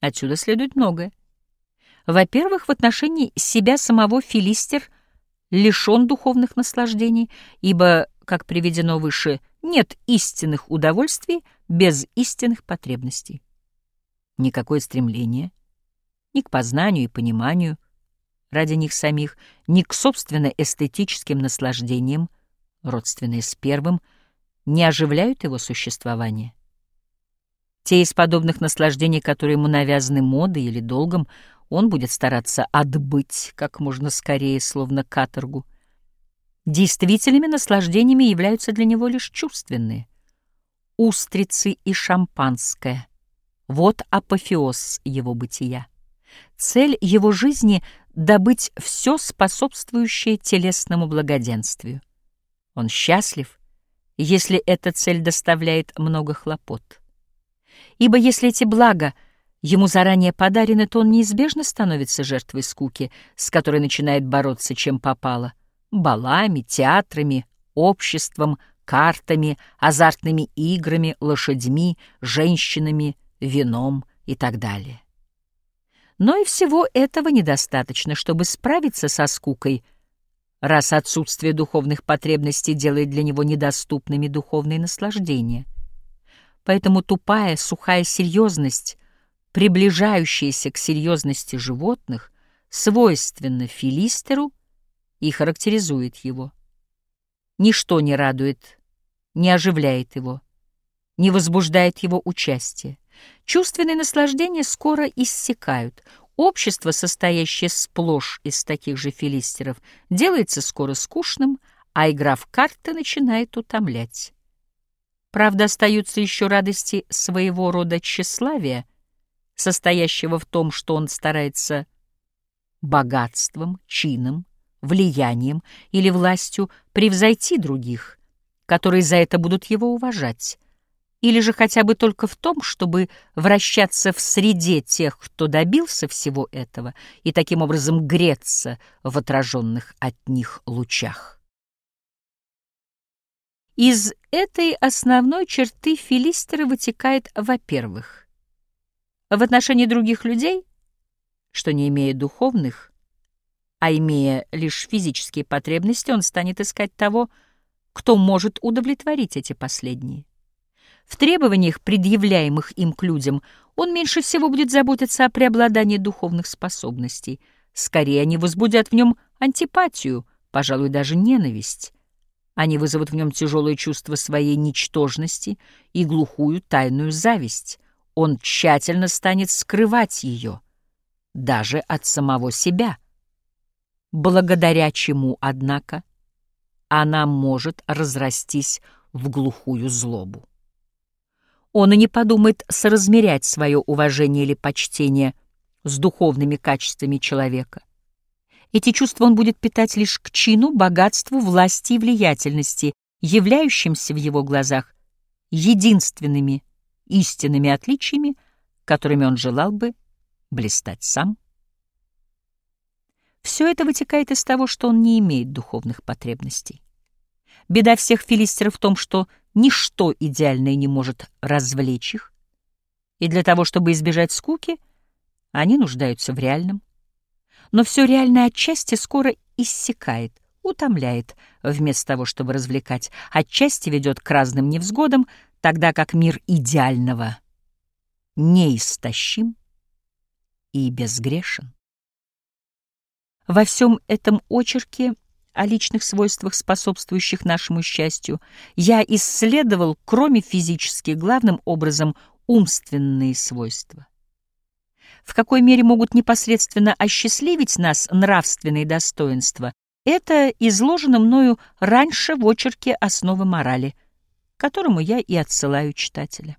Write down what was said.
Отсюда следует многое. Во-первых, в отношении себя самого Филистер лишен духовных наслаждений, ибо, как приведено выше, нет истинных удовольствий без истинных потребностей. Никакое стремление ни к познанию и пониманию ради них самих, ни к собственно эстетическим наслаждениям, родственные с первым, не оживляют его существование. Те из подобных наслаждений, которые ему навязаны модой или долгом, он будет стараться отбыть как можно скорее, словно каторгу. Действительными наслаждениями являются для него лишь чувственные. Устрицы и шампанское — вот апофеоз его бытия. Цель его жизни — добыть все способствующее телесному благоденствию. Он счастлив, если эта цель доставляет много хлопот. Ибо если эти блага ему заранее подарены, то он неизбежно становится жертвой скуки, с которой начинает бороться чем попало — балами, театрами, обществом, картами, азартными играми, лошадьми, женщинами, вином и так далее. Но и всего этого недостаточно, чтобы справиться со скукой, раз отсутствие духовных потребностей делает для него недоступными духовные наслаждения. Поэтому тупая, сухая серьезность, приближающаяся к серьезности животных, свойственна Филистеру и характеризует его. Ничто не радует, не оживляет его, не возбуждает его участие. Чувственные наслаждения скоро иссякают. Общество, состоящее сплошь из таких же филистеров, делается скоро скучным, а игра в карты начинает утомлять. Правда, остаются еще радости своего рода тщеславия, состоящего в том, что он старается богатством, чином, влиянием или властью превзойти других, которые за это будут его уважать, или же хотя бы только в том, чтобы вращаться в среде тех, кто добился всего этого, и таким образом греться в отраженных от них лучах. Из этой основной черты Филистера вытекает, во-первых, в отношении других людей, что не имея духовных, а имея лишь физические потребности, он станет искать того, кто может удовлетворить эти последние. В требованиях, предъявляемых им к людям, он меньше всего будет заботиться о преобладании духовных способностей. Скорее, они возбудят в нем антипатию, пожалуй, даже ненависть. Они вызовут в нем тяжелое чувство своей ничтожности и глухую тайную зависть. Он тщательно станет скрывать ее, даже от самого себя. Благодаря чему, однако, она может разрастись в глухую злобу он и не подумает соразмерять свое уважение или почтение с духовными качествами человека. Эти чувства он будет питать лишь к чину, богатству, власти и влиятельности, являющимся в его глазах единственными истинными отличиями, которыми он желал бы блистать сам. Все это вытекает из того, что он не имеет духовных потребностей. Беда всех филистеров в том, что ничто идеальное не может развлечь их, и для того, чтобы избежать скуки, они нуждаются в реальном. Но все реальное отчасти скоро иссякает, утомляет, вместо того, чтобы развлекать, отчасти ведет к разным невзгодам, тогда как мир идеального неистощим и безгрешен. Во всем этом очерке о личных свойствах, способствующих нашему счастью, я исследовал, кроме физических, главным образом умственные свойства. В какой мере могут непосредственно осчастливить нас нравственные достоинства, это изложено мною раньше в очерке «Основы морали», которому я и отсылаю читателя.